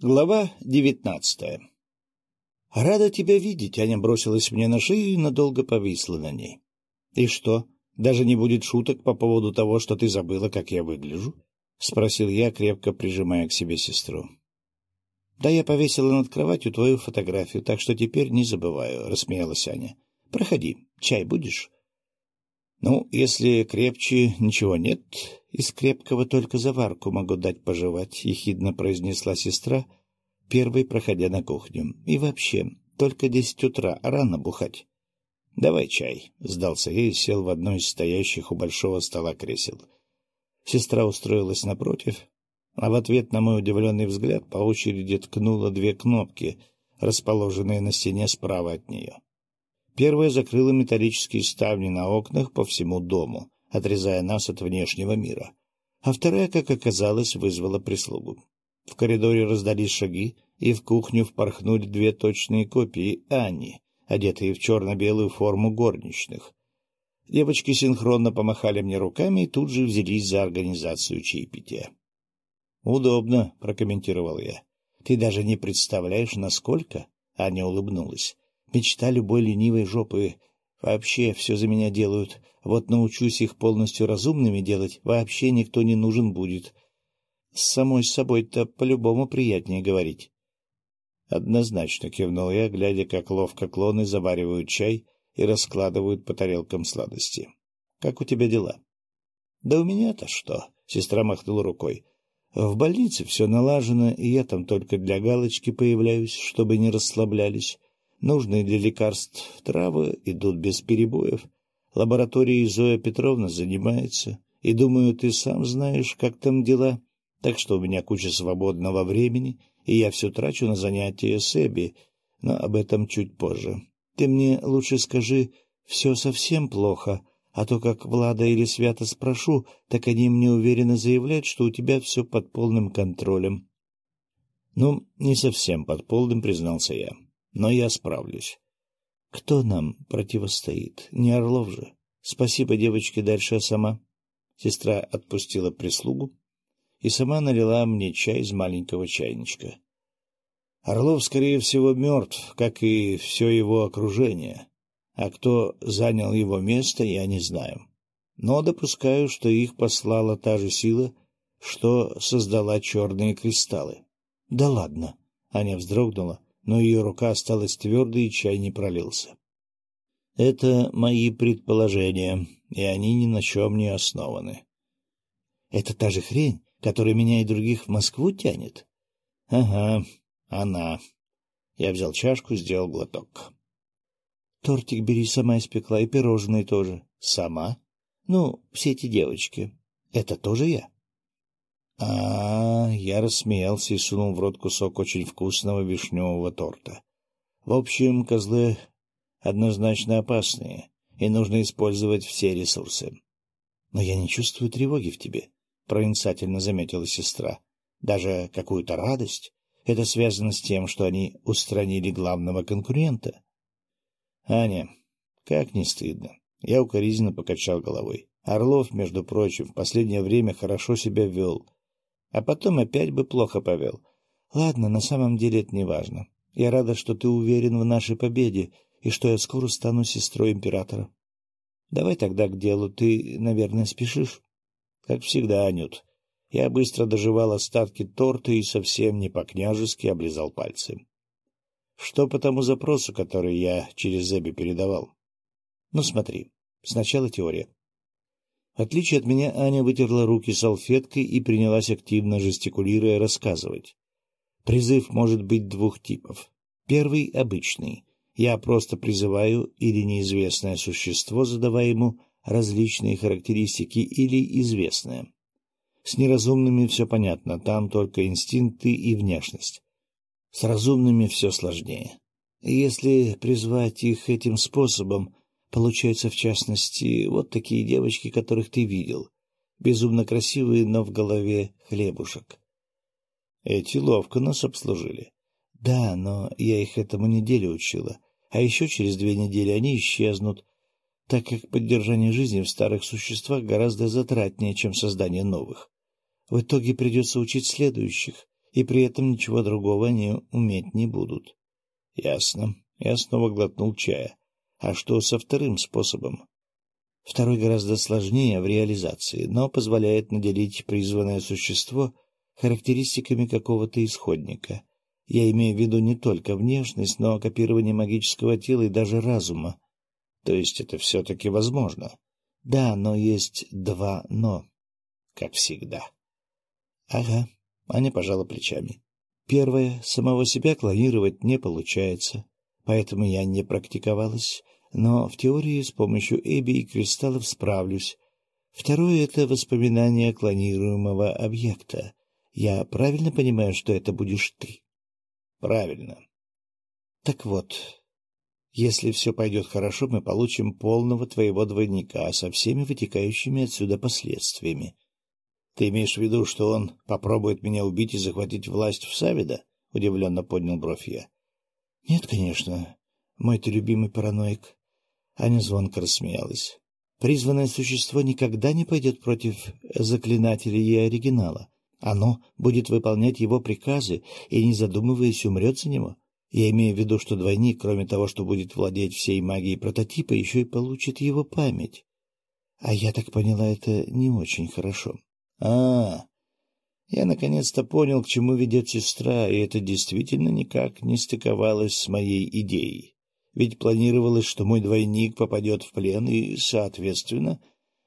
Глава девятнадцатая «Рада тебя видеть», — Аня бросилась мне на шею и надолго повисла на ней. «И что, даже не будет шуток по поводу того, что ты забыла, как я выгляжу?» — спросил я, крепко прижимая к себе сестру. «Да я повесила над кроватью твою фотографию, так что теперь не забываю», — рассмеялась Аня. «Проходи. Чай будешь?» «Ну, если крепче ничего нет, из крепкого только заварку могу дать пожевать», — ехидно произнесла сестра, первой проходя на кухню. «И вообще, только десять утра, рано бухать». «Давай чай», — сдался я и сел в одно из стоящих у большого стола кресел. Сестра устроилась напротив, а в ответ на мой удивленный взгляд по очереди ткнула две кнопки, расположенные на стене справа от нее. Первая закрыла металлические ставни на окнах по всему дому, отрезая нас от внешнего мира. А вторая, как оказалось, вызвала прислугу. В коридоре раздались шаги, и в кухню впорхнули две точные копии Ани, одетые в черно-белую форму горничных. Девочки синхронно помахали мне руками и тут же взялись за организацию чаепития. — Удобно, — прокомментировал я. — Ты даже не представляешь, насколько... Аня улыбнулась. Мечта любой ленивой жопы. Вообще все за меня делают. Вот научусь их полностью разумными делать, вообще никто не нужен будет. С самой собой-то по-любому приятнее говорить. Однозначно кивнул я, глядя, как ловко клоны заваривают чай и раскладывают по тарелкам сладости. — Как у тебя дела? — Да у меня-то что? — сестра махнула рукой. — В больнице все налажено, и я там только для галочки появляюсь, чтобы не расслаблялись. Нужные для лекарств травы идут без перебоев. Лабораторией Зоя Петровна занимается. И, думаю, ты сам знаешь, как там дела. Так что у меня куча свободного времени, и я все трачу на занятия с Эбби, но об этом чуть позже. Ты мне лучше скажи, все совсем плохо, а то как Влада или Свята спрошу, так они мне уверенно заявляют, что у тебя все под полным контролем. — Ну, не совсем под полным, признался я но я справлюсь. Кто нам противостоит? Не Орлов же. Спасибо, девочки, дальше я сама. Сестра отпустила прислугу и сама налила мне чай из маленького чайничка. Орлов, скорее всего, мертв, как и все его окружение, а кто занял его место, я не знаю. Но допускаю, что их послала та же сила, что создала черные кристаллы. — Да ладно! — Аня вздрогнула, но ее рука осталась твердой, и чай не пролился. Это мои предположения, и они ни на чем не основаны. Это та же хрень, которая меня и других в Москву тянет? Ага, она. Я взял чашку, сделал глоток. Тортик бери, сама испекла, и пирожные тоже. Сама? Ну, все эти девочки. Это тоже я? А, я рассмеялся и сунул в рот кусок очень вкусного вишневого торта. В общем, козлы однозначно опасные, и нужно использовать все ресурсы. — Но я не чувствую тревоги в тебе, — проницательно заметила сестра. — Даже какую-то радость. Это связано с тем, что они устранили главного конкурента. — Аня, как не стыдно. Я укоризненно покачал головой. Орлов, между прочим, в последнее время хорошо себя вел — а потом опять бы плохо повел. Ладно, на самом деле это не важно. Я рада, что ты уверен в нашей победе и что я скоро стану сестрой императора. Давай тогда к делу. Ты, наверное, спешишь? Как всегда, Анют. Я быстро доживал остатки торта и совсем не по-княжески облизал пальцы. Что по тому запросу, который я через Зеби передавал? Ну, смотри. Сначала теория. Отличие от меня, Аня вытерла руки салфеткой и принялась активно жестикулируя рассказывать. Призыв может быть двух типов. Первый — обычный. Я просто призываю или неизвестное существо, задавая ему различные характеристики, или известное. С неразумными все понятно, там только инстинкты и внешность. С разумными все сложнее. Если призвать их этим способом, Получается, в частности, вот такие девочки, которых ты видел. Безумно красивые, но в голове хлебушек. Эти ловко нас обслужили. Да, но я их этому неделю учила. А еще через две недели они исчезнут, так как поддержание жизни в старых существах гораздо затратнее, чем создание новых. В итоге придется учить следующих, и при этом ничего другого они уметь не будут. — Ясно. Я снова глотнул чая. А что со вторым способом? Второй гораздо сложнее в реализации, но позволяет наделить призванное существо характеристиками какого-то исходника. Я имею в виду не только внешность, но копирование магического тела и даже разума. То есть это все-таки возможно. Да, но есть два «но», как всегда. Ага, Аня пожала плечами. Первое, самого себя клонировать не получается, поэтому я не практиковалась, но в теории с помощью Эби и кристаллов справлюсь. Второе — это воспоминание клонируемого объекта. Я правильно понимаю, что это будешь ты? — Правильно. — Так вот, если все пойдет хорошо, мы получим полного твоего двойника со всеми вытекающими отсюда последствиями. Ты имеешь в виду, что он попробует меня убить и захватить власть в Савида? — удивленно поднял бровь я. — Нет, конечно, мой ты любимый параноик. Аня звонко рассмеялась. Призванное существо никогда не пойдет против заклинателя и оригинала. Оно будет выполнять его приказы и, не задумываясь, умрет за него. Я имею в виду, что двойник, кроме того, что будет владеть всей магией прототипа, еще и получит его память. А я так поняла, это не очень хорошо. А, я наконец-то понял, к чему ведет сестра, и это действительно никак не стыковалось с моей идеей. Ведь планировалось, что мой двойник попадет в плен и, соответственно,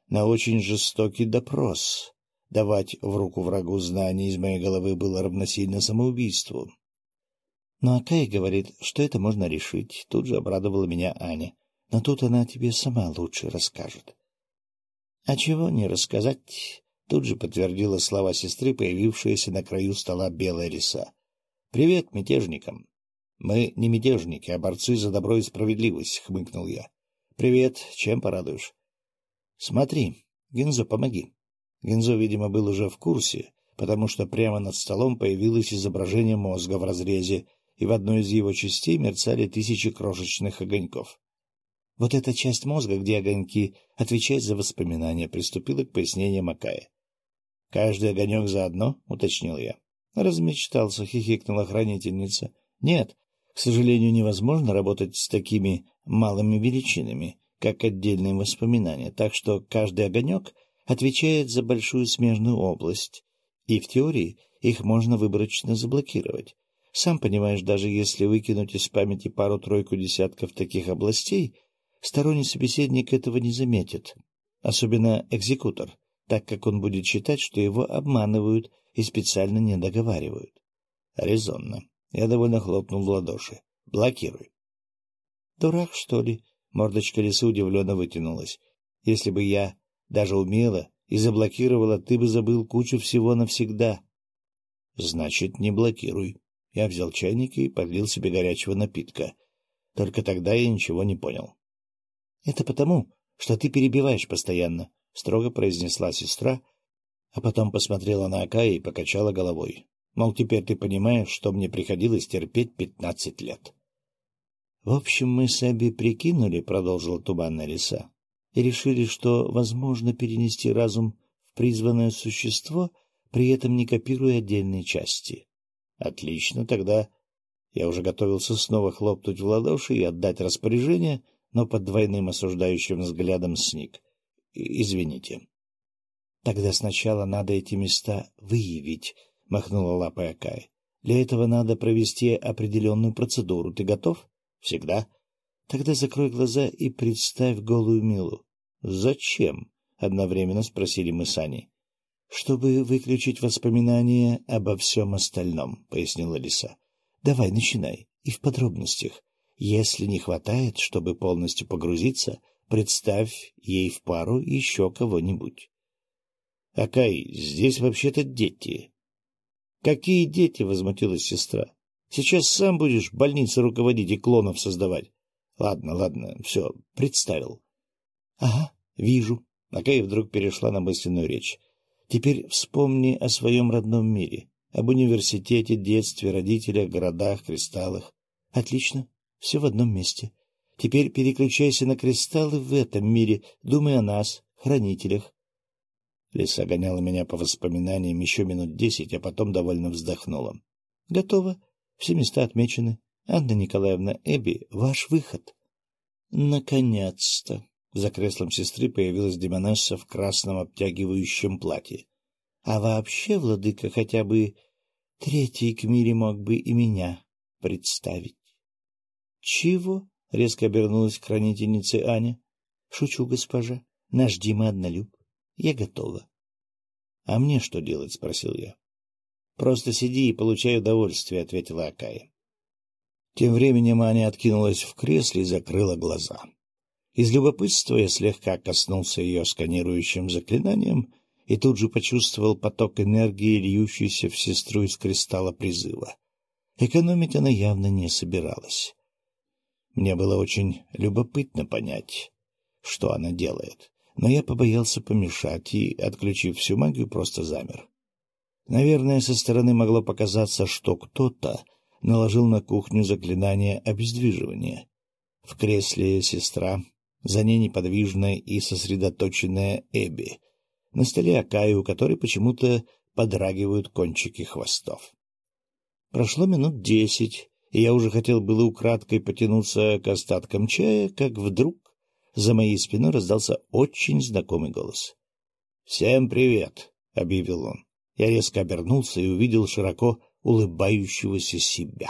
на очень жестокий допрос. Давать в руку врагу знания из моей головы было равносильно самоубийству. Но Акай говорит, что это можно решить. Тут же обрадовала меня Аня. Но тут она тебе сама лучше расскажет. — А чего не рассказать? Тут же подтвердила слова сестры, появившаяся на краю стола белая риса. — Привет мятежникам. — Мы не мятежники, а борцы за добро и справедливость, — хмыкнул я. — Привет, чем порадуешь? — Смотри, Гензо, помоги. Гензо, видимо, был уже в курсе, потому что прямо над столом появилось изображение мозга в разрезе, и в одной из его частей мерцали тысячи крошечных огоньков. Вот эта часть мозга, где огоньки, отвечает за воспоминания, приступила к пояснениям Макая. — Каждый огонек заодно, — уточнил я. Размечтался, — хихикнула хранительница. — Нет, к сожалению, невозможно работать с такими малыми величинами, как отдельные воспоминания, так что каждый огонек отвечает за большую смежную область, и в теории их можно выборочно заблокировать. Сам понимаешь, даже если выкинуть из памяти пару-тройку десятков таких областей, сторонний собеседник этого не заметит, особенно экзекутор, так как он будет считать, что его обманывают и специально не договаривают. Резонно. Я довольно хлопнул в ладоши. Блокируй. Дурак, что ли? Мордочка лисы удивленно вытянулась. Если бы я даже умела и заблокировала, ты бы забыл кучу всего навсегда. Значит, не блокируй. Я взял чайник и подлил себе горячего напитка. Только тогда я ничего не понял. — Это потому, что ты перебиваешь постоянно, — строго произнесла сестра, а потом посмотрела на Акая и покачала головой. Мол, теперь ты понимаешь, что мне приходилось терпеть пятнадцать лет. — В общем, мы с Эбби прикинули, — продолжила туманная лиса, — и решили, что возможно перенести разум в призванное существо, при этом не копируя отдельные части. Отлично, тогда... Я уже готовился снова хлопнуть в ладоши и отдать распоряжение, но под двойным осуждающим взглядом сник. Извините. — Тогда сначала надо эти места выявить, — махнула лапой Акай. — Для этого надо провести определенную процедуру. Ты готов? — Всегда. — Тогда закрой глаза и представь голую Милу. — Зачем? — одновременно спросили мы с Аней чтобы выключить воспоминания обо всем остальном, — пояснила Лиса. — Давай, начинай. И в подробностях. Если не хватает, чтобы полностью погрузиться, представь ей в пару еще кого-нибудь. — Акай, здесь вообще-то дети. — Какие дети? — возмутилась сестра. — Сейчас сам будешь больницы руководить и клонов создавать. — Ладно, ладно, все, представил. — Ага, вижу. Акай вдруг перешла на мысленную речь. Теперь вспомни о своем родном мире, об университете, детстве, родителях, городах, кристаллах. Отлично, все в одном месте. Теперь переключайся на кристаллы в этом мире, думай о нас, хранителях. Лиса гоняла меня по воспоминаниям еще минут десять, а потом довольно вздохнула. — Готово. Все места отмечены. Анна Николаевна, Эбби, ваш выход. — Наконец-то! За креслом сестры появилась демонесса в красном обтягивающем платье. — А вообще, владыка, хотя бы третий к мире мог бы и меня представить. — Чего? — резко обернулась к хранительнице Аня. — Шучу, госпожа. Наш Дима однолюб. Я готова. — А мне что делать? — спросил я. — Просто сиди и получай удовольствие, — ответила Акая. Тем временем Аня откинулась в кресле и закрыла глаза. Из любопытства я слегка коснулся ее сканирующим заклинанием и тут же почувствовал поток энергии, льющийся в сестру из кристалла призыва. Экономить она явно не собиралась. Мне было очень любопытно понять, что она делает, но я побоялся помешать и, отключив всю магию, просто замер. Наверное, со стороны могло показаться, что кто-то наложил на кухню заклинание обездвиживания. В кресле сестра, за ней неподвижная и сосредоточенная Эбби. На столе Акаю, у которой почему-то подрагивают кончики хвостов. Прошло минут десять, и я уже хотел было украдкой потянуться к остаткам чая, как вдруг за моей спиной раздался очень знакомый голос. — Всем привет! — объявил он. Я резко обернулся и увидел широко улыбающегося себя.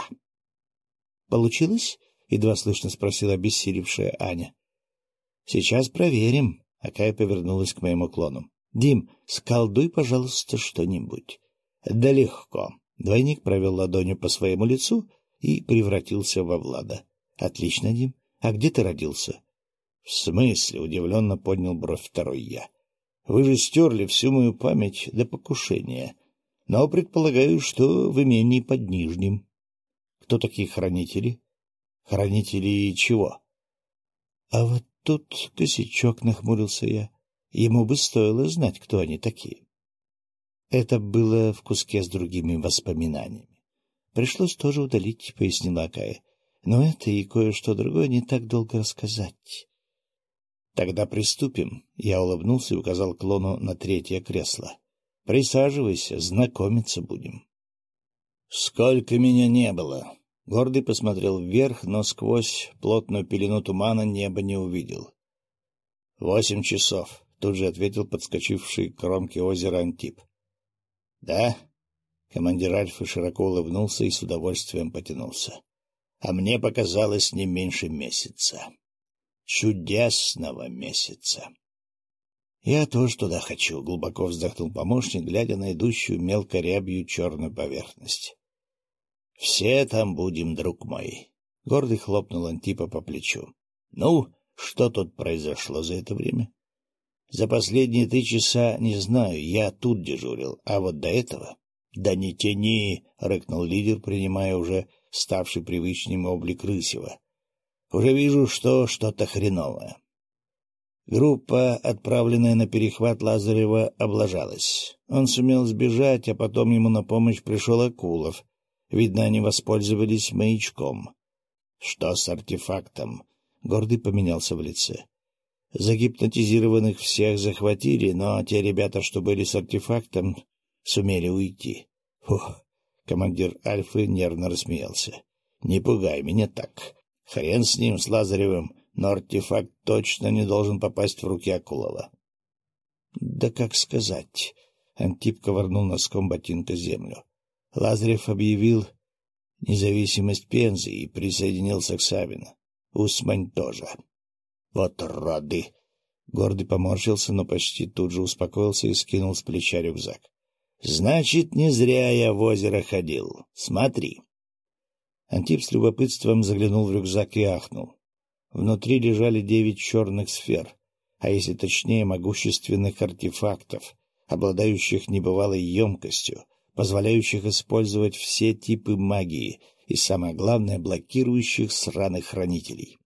— Получилось? — едва слышно спросила обессилевшая Аня. — Сейчас проверим. Акая повернулась к моему клону. — Дим, сколдуй, пожалуйста, что-нибудь. — Да легко. Двойник провел ладонью по своему лицу и превратился во Влада. — Отлично, Дим. А где ты родился? — В смысле? — удивленно поднял бровь второй я. — Вы же стерли всю мою память до покушения. Но предполагаю, что в имении под Нижним. Кто такие хранители? Хранители чего? А вот тут косячок нахмурился я. Ему бы стоило знать, кто они такие. Это было в куске с другими воспоминаниями. Пришлось тоже удалить, — пояснила Акая. Но это и кое-что другое не так долго рассказать. — Тогда приступим. Я улыбнулся и указал клону на третье кресло. — Присаживайся, знакомиться будем. — Сколько меня не было! Гордый посмотрел вверх, но сквозь плотную пелену тумана небо не увидел. — Восемь часов, — тут же ответил подскочивший к кромке озера Антип. — Да? Командир Альфы широко улыбнулся и с удовольствием потянулся. — А мне показалось не меньше месяца. Чудесного месяца. — Я тоже туда хочу, — глубоко вздохнул помощник, глядя на идущую мелко рябью черную поверхность. — Все там будем, друг мой. Гордый хлопнул Антипа по плечу. — Ну, что тут произошло за это время? — За последние три часа не знаю, я тут дежурил, а вот до этого... — Да не тяни! — рыкнул лидер, принимая уже ставший привычным облик Рысева. — Уже вижу, что что-то хреновое. Группа, отправленная на перехват Лазарева, облажалась. Он сумел сбежать, а потом ему на помощь пришел Акулов. Видно, они воспользовались маячком. Что с артефактом? Гордый поменялся в лице. Загипнотизированных всех захватили, но те ребята, что были с артефактом, сумели уйти. Фух, командир Альфы нервно рассмеялся. — Не пугай меня так. Хрен с ним, с Лазаревым, но артефакт точно не должен попасть в руки Акулова. — Да как сказать? — Антип ковырнул носком ботинка землю. Лазарев объявил независимость Пензы и присоединился к Савину. Усмань тоже. — Вот роды! Гордый поморщился, но почти тут же успокоился и скинул с плеча рюкзак. Значит, не зря я в озеро ходил. Смотри. Антип с любопытством заглянул в рюкзак и ахнул. Внутри лежали девять черных сфер, а если точнее, могущественных артефактов, обладающих небывалой емкостью, позволяющих использовать все типы магии и, самое главное, блокирующих сраных хранителей.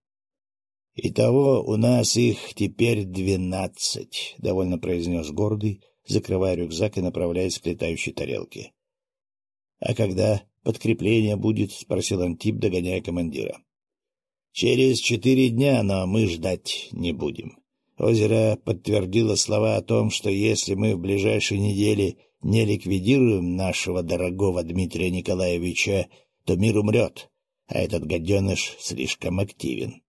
«Итого у нас их теперь двенадцать», — довольно произнес гордый, закрывая рюкзак и направляясь к летающей тарелке. — А когда подкрепление будет? — спросил Антип, догоняя командира. — Через четыре дня, но мы ждать не будем. Озеро подтвердило слова о том, что если мы в ближайшей неделе не ликвидируем нашего дорогого Дмитрия Николаевича, то мир умрет, а этот гаденыш слишком активен.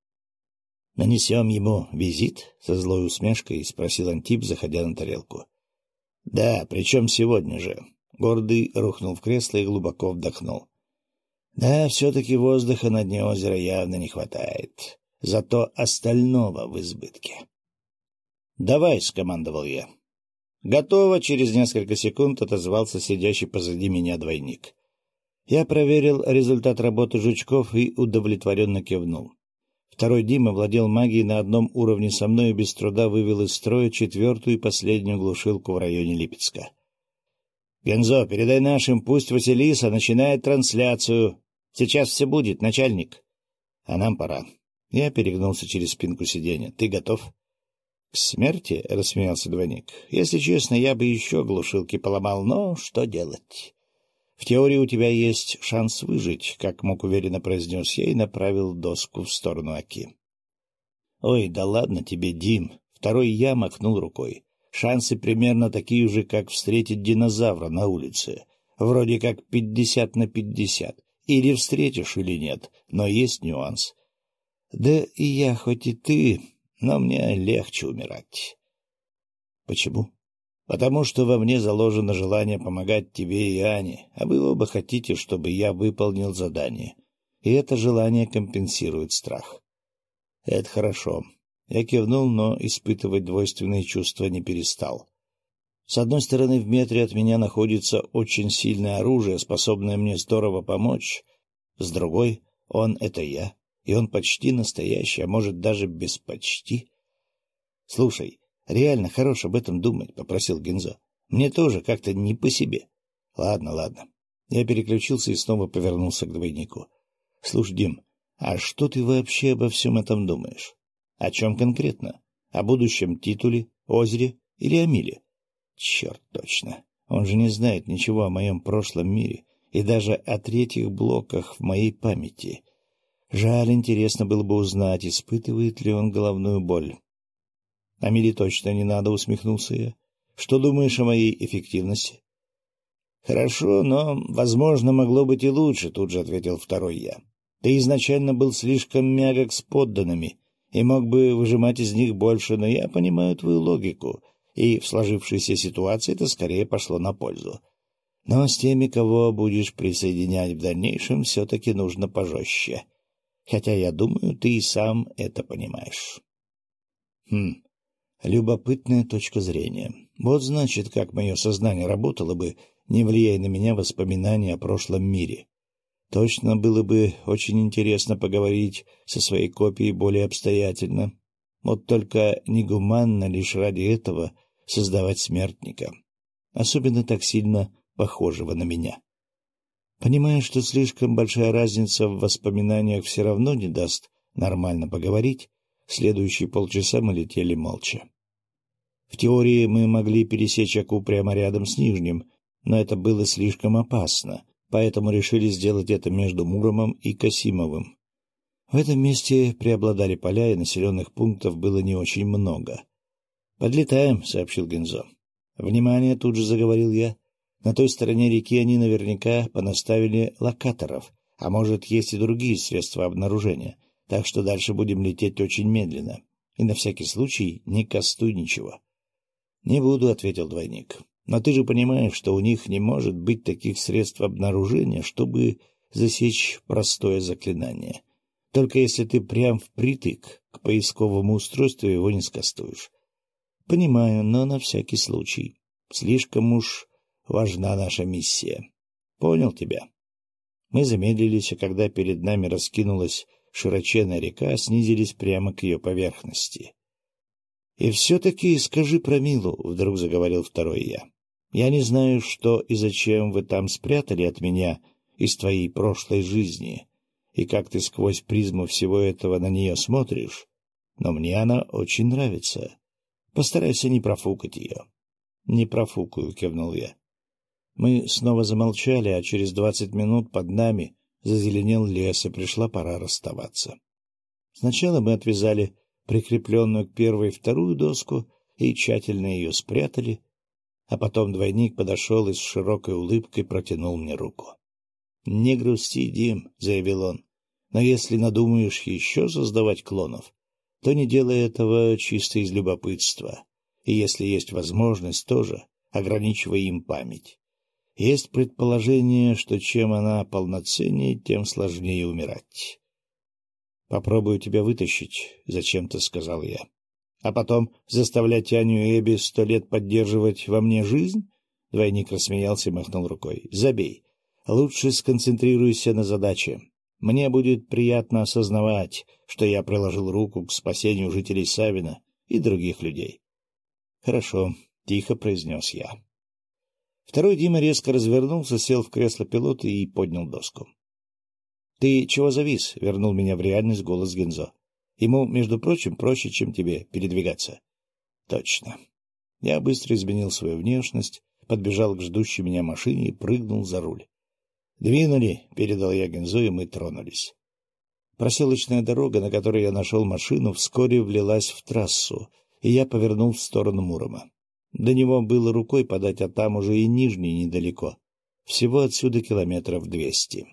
— Нанесем ему визит? — со злой усмешкой спросил Антип, заходя на тарелку. — Да, причем сегодня же. Гордый рухнул в кресло и глубоко вдохнул. — Да, все-таки воздуха на дне озера явно не хватает. Зато остального в избытке. — Давай, — скомандовал я. «Готово!» — через несколько секунд отозвался сидящий позади меня двойник. Я проверил результат работы жучков и удовлетворенно кивнул. Второй Дима владел магией на одном уровне со мной и без труда вывел из строя четвертую и последнюю глушилку в районе Липецка. — Гензо, передай нашим, пусть Василиса начинает трансляцию. Сейчас все будет, начальник. — А нам пора. Я перегнулся через спинку сиденья. — Ты готов? —— К смерти? — рассмеялся двойник. — Если честно, я бы еще глушилки поломал, но что делать? В теории у тебя есть шанс выжить, — как мог уверенно произнес я и направил доску в сторону Аки. — Ой, да ладно тебе, Дим. Второй я махнул рукой. Шансы примерно такие же, как встретить динозавра на улице. Вроде как пятьдесят на пятьдесят. Или встретишь, или нет, но есть нюанс. — Да и я, хоть и ты, но мне легче умирать. Почему? Потому что во мне заложено желание помогать тебе и Ане, а вы оба хотите, чтобы я выполнил задание. И это желание компенсирует страх. Это хорошо. Я кивнул, но испытывать двойственные чувства не перестал. С одной стороны, в метре от меня находится очень сильное оружие, способное мне здорово помочь. С другой, он — это я и он почти настоящий, а может, даже без почти. — Слушай, реально хорош об этом думать, — попросил Гензо. — Мне тоже как-то не по себе. — Ладно, ладно. Я переключился и снова повернулся к двойнику. — Слушай, Дим, а что ты вообще обо всем этом думаешь? — О чем конкретно? О будущем титуле, озере или о Миле? — Черт, точно. Он же не знает ничего о моем прошлом мире и даже о третьих блоках в моей памяти. Жаль, интересно было бы узнать, испытывает ли он головную боль. — А Мире точно не надо, — усмехнулся я. — Что думаешь о моей эффективности? — Хорошо, но, возможно, могло быть и лучше, — тут же ответил второй я. — Ты изначально был слишком мягок с подданными и мог бы выжимать из них больше, но я понимаю твою логику, и в сложившейся ситуации это скорее пошло на пользу. Но с теми, кого будешь присоединять в дальнейшем, все-таки нужно пожестче. — хотя, я думаю, ты и сам это понимаешь. Хм, любопытная точка зрения. Вот значит, как мое сознание работало бы, не влияя на меня воспоминания о прошлом мире. Точно было бы очень интересно поговорить со своей копией более обстоятельно. Вот только негуманно лишь ради этого создавать смертника, особенно так сильно похожего на меня. Понимая, что слишком большая разница в воспоминаниях все равно не даст нормально поговорить, следующие полчаса мы летели молча. В теории мы могли пересечь Аку прямо рядом с Нижним, но это было слишком опасно, поэтому решили сделать это между Муромом и Касимовым. В этом месте преобладали поля, и населенных пунктов было не очень много. «Подлетаем», — сообщил Гензо. «Внимание!» — тут же заговорил я. На той стороне реки они наверняка понаставили локаторов, а может, есть и другие средства обнаружения, так что дальше будем лететь очень медленно. И на всякий случай не кастуй ничего. — Не буду, — ответил двойник. — Но ты же понимаешь, что у них не может быть таких средств обнаружения, чтобы засечь простое заклинание. Только если ты прям впритык к поисковому устройству его не скастуешь. — Понимаю, но на всякий случай. Слишком уж важна наша миссия. Понял тебя. Мы замедлились, а когда перед нами раскинулась широченная река, снизились прямо к ее поверхности. — И все-таки скажи про Милу, — вдруг заговорил второй я. — Я не знаю, что и зачем вы там спрятали от меня из твоей прошлой жизни, и как ты сквозь призму всего этого на нее смотришь, но мне она очень нравится. Постарайся не профукать ее. — Не профукаю, — кивнул я. Мы снова замолчали, а через двадцать минут под нами зазеленел лес, и пришла пора расставаться. Сначала мы отвязали прикрепленную к первой вторую доску, и тщательно ее спрятали, а потом двойник подошел и с широкой улыбкой протянул мне руку. — Не грусти, Дим, — заявил он, — но если надумаешь еще создавать клонов, то не делай этого чисто из любопытства, и если есть возможность, тоже ограничивай им память. Есть предположение, что чем она полноценнее, тем сложнее умирать. — Попробую тебя вытащить, — зачем-то сказал я. — А потом заставлять Аню и Эбби сто лет поддерживать во мне жизнь? Двойник рассмеялся и махнул рукой. — Забей. Лучше сконцентрируйся на задаче. Мне будет приятно осознавать, что я приложил руку к спасению жителей Савина и других людей. — Хорошо, — тихо произнес я. Второй Дима резко развернулся, сел в кресло пилота и поднял доску. — Ты чего завис? — вернул меня в реальность голос Гензо. — Ему, между прочим, проще, чем тебе передвигаться. — Точно. Я быстро изменил свою внешность, подбежал к ждущей меня машине и прыгнул за руль. — Двинули, — передал я Гензо, и мы тронулись. Проселочная дорога, на которой я нашел машину, вскоре влилась в трассу, и я повернул в сторону Мурома. До него было рукой подать, а там уже и Нижний недалеко. Всего отсюда километров двести.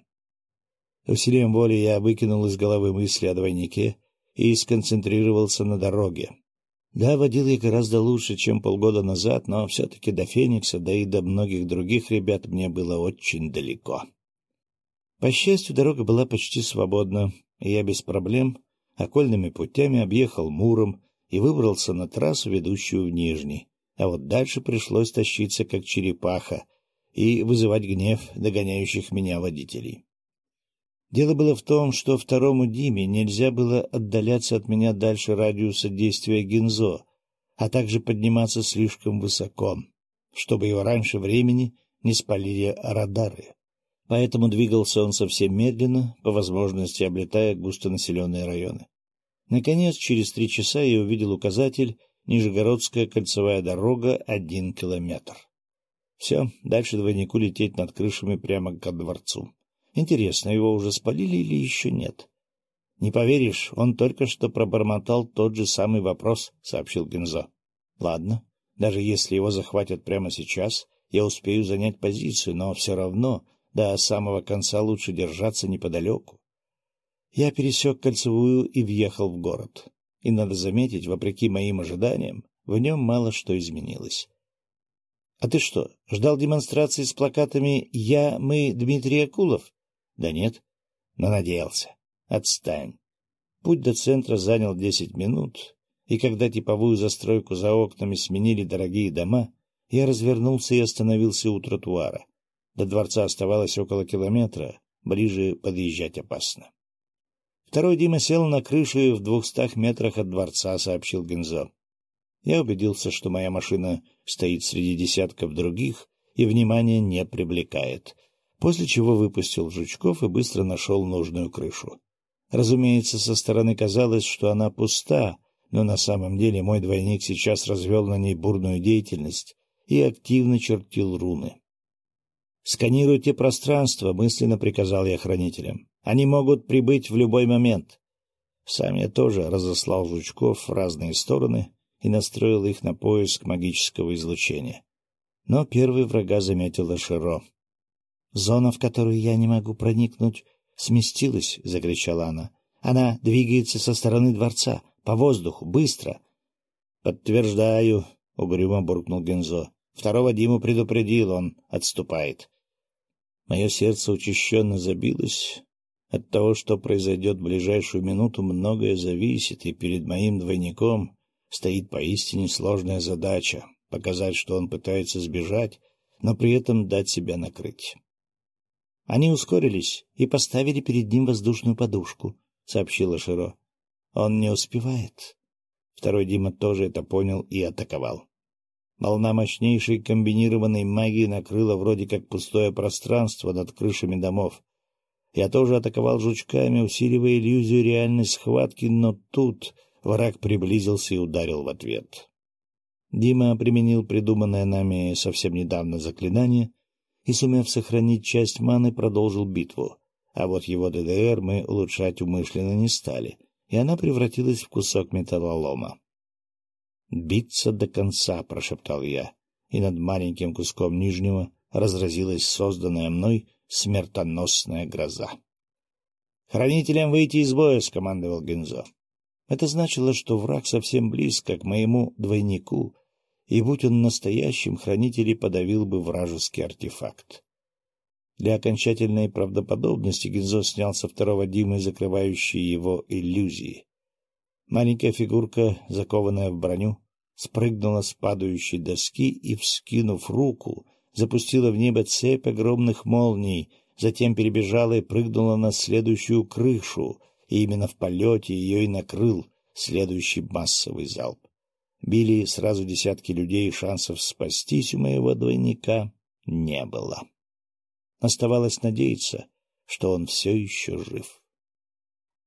Усилием воли я выкинул из головы мысли о двойнике и сконцентрировался на дороге. Да, водил я гораздо лучше, чем полгода назад, но все-таки до Феникса, да и до многих других ребят мне было очень далеко. По счастью, дорога была почти свободна, и я без проблем окольными путями объехал Муром и выбрался на трассу, ведущую в Нижний а вот дальше пришлось тащиться, как черепаха, и вызывать гнев догоняющих меня водителей. Дело было в том, что второму Диме нельзя было отдаляться от меня дальше радиуса действия Гинзо, а также подниматься слишком высоко, чтобы его раньше времени не спалили радары. Поэтому двигался он совсем медленно, по возможности облетая густонаселенные районы. Наконец, через три часа я увидел указатель Нижегородская кольцевая дорога — один километр. Все, дальше двойнику лететь над крышами прямо к дворцу. Интересно, его уже спалили или еще нет? — Не поверишь, он только что пробормотал тот же самый вопрос, — сообщил Гензо. — Ладно, даже если его захватят прямо сейчас, я успею занять позицию, но все равно до самого конца лучше держаться неподалеку. Я пересек кольцевую и въехал в город и, надо заметить, вопреки моим ожиданиям, в нем мало что изменилось. — А ты что, ждал демонстрации с плакатами «Я, мы, Дмитрий Акулов»? — Да нет. Но надеялся. Отстань. Путь до центра занял десять минут, и когда типовую застройку за окнами сменили дорогие дома, я развернулся и остановился у тротуара. До дворца оставалось около километра, ближе подъезжать опасно. Второй Дима сел на крыше в двухстах метрах от дворца, — сообщил Гензо. Я убедился, что моя машина стоит среди десятков других и внимания не привлекает, после чего выпустил жучков и быстро нашел нужную крышу. Разумеется, со стороны казалось, что она пуста, но на самом деле мой двойник сейчас развел на ней бурную деятельность и активно чертил руны. «Сканируйте пространство», — мысленно приказал я хранителям. Они могут прибыть в любой момент. Сам я тоже разослал жучков в разные стороны и настроил их на поиск магического излучения. Но первый врага заметила Широ. «Зона, в которую я не могу проникнуть, сместилась», — закричала она. «Она двигается со стороны дворца, по воздуху, быстро». «Подтверждаю», — угрюмо буркнул Гензо. «Второго Диму предупредил, он отступает». Мое сердце учащенно забилось, от того, что произойдет в ближайшую минуту, многое зависит, и перед моим двойником стоит поистине сложная задача — показать, что он пытается сбежать, но при этом дать себя накрыть. Они ускорились и поставили перед ним воздушную подушку, — сообщила Широ. Он не успевает. Второй Дима тоже это понял и атаковал. Волна мощнейшей комбинированной магии накрыла вроде как пустое пространство над крышами домов. Я тоже атаковал жучками, усиливая иллюзию реальной схватки, но тут враг приблизился и ударил в ответ. Дима применил придуманное нами совсем недавно заклинание и, сумев сохранить часть маны, продолжил битву. А вот его ДДР мы улучшать умышленно не стали, и она превратилась в кусок металлолома. «Биться до конца», — прошептал я, и над маленьким куском нижнего разразилась созданная мной смертоносная гроза. «Хранителям выйти из боя!» — скомандовал Гензо. Это значило, что враг совсем близко к моему двойнику, и, будь он настоящим, хранитель подавил бы вражеский артефакт. Для окончательной правдоподобности Гензо снял со второго Димы закрывающие его иллюзии. Маленькая фигурка, закованная в броню, спрыгнула с падающей доски и, вскинув руку, запустила в небо цепь огромных молний, затем перебежала и прыгнула на следующую крышу, и именно в полете ее и накрыл следующий массовый залп. Били сразу десятки людей, шансов спастись у моего двойника не было. Оставалось надеяться, что он все еще жив.